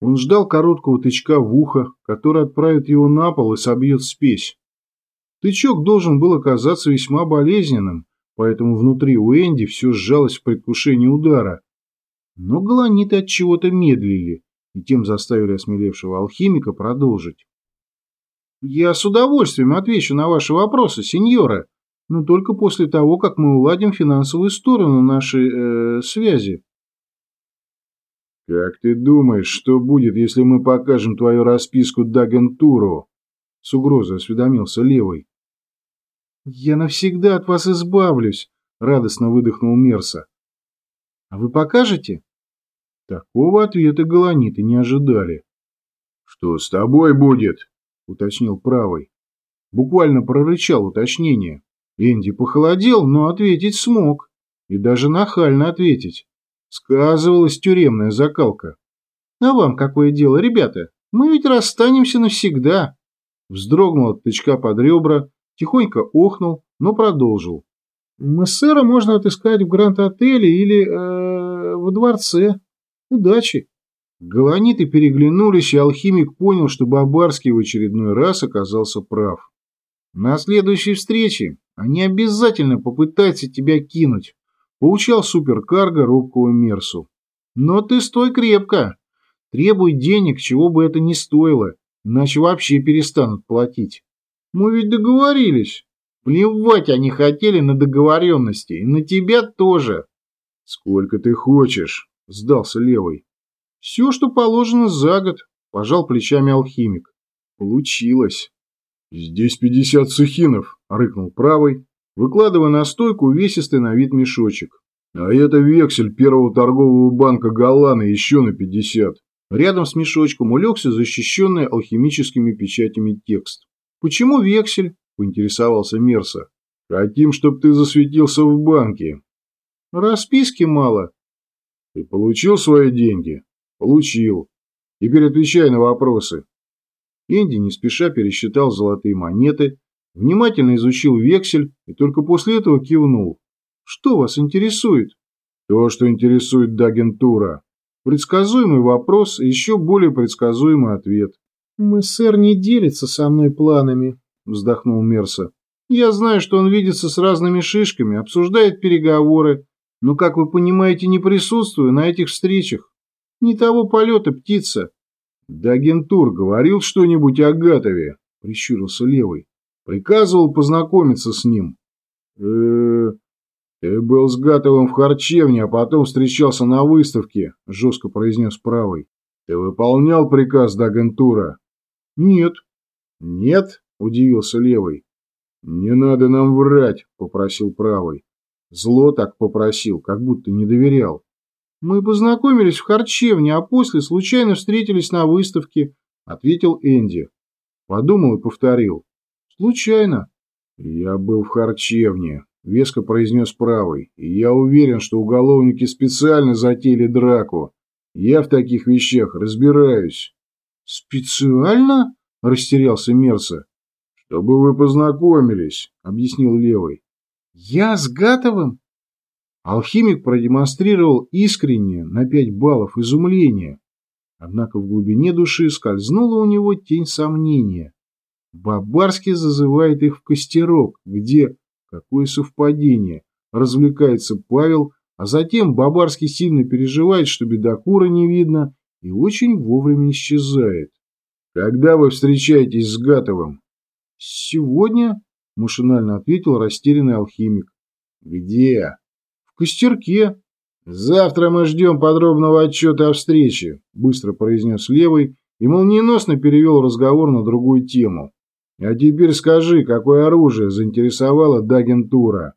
Он ждал короткого тычка в ухо, который отправит его на пол и собьет спесь. Тычок должен был оказаться весьма болезненным, поэтому внутри у Энди все сжалось в предвкушении удара. Но галаниты от чего-то медлили и тем заставили осмелевшего алхимика продолжить. «Я с удовольствием отвечу на ваши вопросы, сеньора, но только после того, как мы уладим финансовую сторону нашей э, связи». «Как ты думаешь, что будет, если мы покажем твою расписку Дагентуру?» С угрозой осведомился Левый. «Я навсегда от вас избавлюсь», — радостно выдохнул Мерса. «А вы покажете?» Такого ответа галаниты не ожидали. «Что с тобой будет?» — уточнил правый. Буквально прорычал уточнение. Энди похолодел, но ответить смог. И даже нахально ответить. Сказывалась тюремная закалка. «А вам какое дело, ребята? Мы ведь расстанемся навсегда!» Вздрогнул от тычка под ребра, тихонько охнул, но продолжил. «Мессера можно отыскать в Гранд-отеле или э, во дворце. Удачи!» Галаниты переглянулись, и алхимик понял, что Бабарский в очередной раз оказался прав. «На следующей встрече они обязательно попытаются тебя кинуть», — поучал суперкарго робкого Мерсу. «Но ты стой крепко. Требуй денег, чего бы это ни стоило, иначе вообще перестанут платить. Мы ведь договорились. Плевать они хотели на договоренности, и на тебя тоже». «Сколько ты хочешь?» — сдался левый. «Все, что положено за год», – пожал плечами алхимик. «Получилось». «Здесь пятьдесят сухинов», – рыкнул правый, выкладывая на стойку увесистый на вид мешочек. «А это вексель первого торгового банка Галана еще на пятьдесят». Рядом с мешочком улегся защищенный алхимическими печатями текст. «Почему вексель?» – поинтересовался Мерса. «Хотим, чтоб ты засветился в банке». «Расписки мало». «Ты получил свои деньги?» Получил. Теперь отвечай на вопросы. Энди не спеша пересчитал золотые монеты, внимательно изучил вексель и только после этого кивнул. Что вас интересует? То, что интересует Дагентура. Предсказуемый вопрос и еще более предсказуемый ответ. «Мы, сэр, не делится со мной планами», — вздохнул Мерса. «Я знаю, что он видится с разными шишками, обсуждает переговоры, но, как вы понимаете, не присутствую на этих встречах. Не того полета, птица. Да агентур говорил что-нибудь о Гатове, прищурился левый. Приказывал познакомиться с ним. э, -э ты был с Гатовым в харчевне, а потом встречался на выставке, жестко произнес правый. Ты выполнял приказ до агентура? Нет. Нет? Удивился левый. Не надо нам врать, попросил правый. Зло так попросил, как будто не доверял. «Мы познакомились в харчевне, а после случайно встретились на выставке», — ответил Энди. Подумал и повторил. «Случайно». «Я был в харчевне», — веско произнес правый, «и я уверен, что уголовники специально затеяли драку. Я в таких вещах разбираюсь». «Специально?» — растерялся Мерса. «Чтобы вы познакомились», — объяснил Левый. «Я с Гатовым?» Алхимик продемонстрировал искреннее на пять баллов изумление. Однако в глубине души скользнула у него тень сомнения. Бабарский зазывает их в костерок, где, какое совпадение, развлекается Павел, а затем Бабарский сильно переживает, что бедокура не видно, и очень вовремя исчезает. «Когда вы встречаетесь с Гатовым?» «Сегодня», — машинально ответил растерянный алхимик. «Где?» В костерке. Завтра мы ждем подробного отчета о встрече, быстро произнес левый и молниеносно перевел разговор на другую тему. А теперь скажи, какое оружие заинтересовало Дагентура?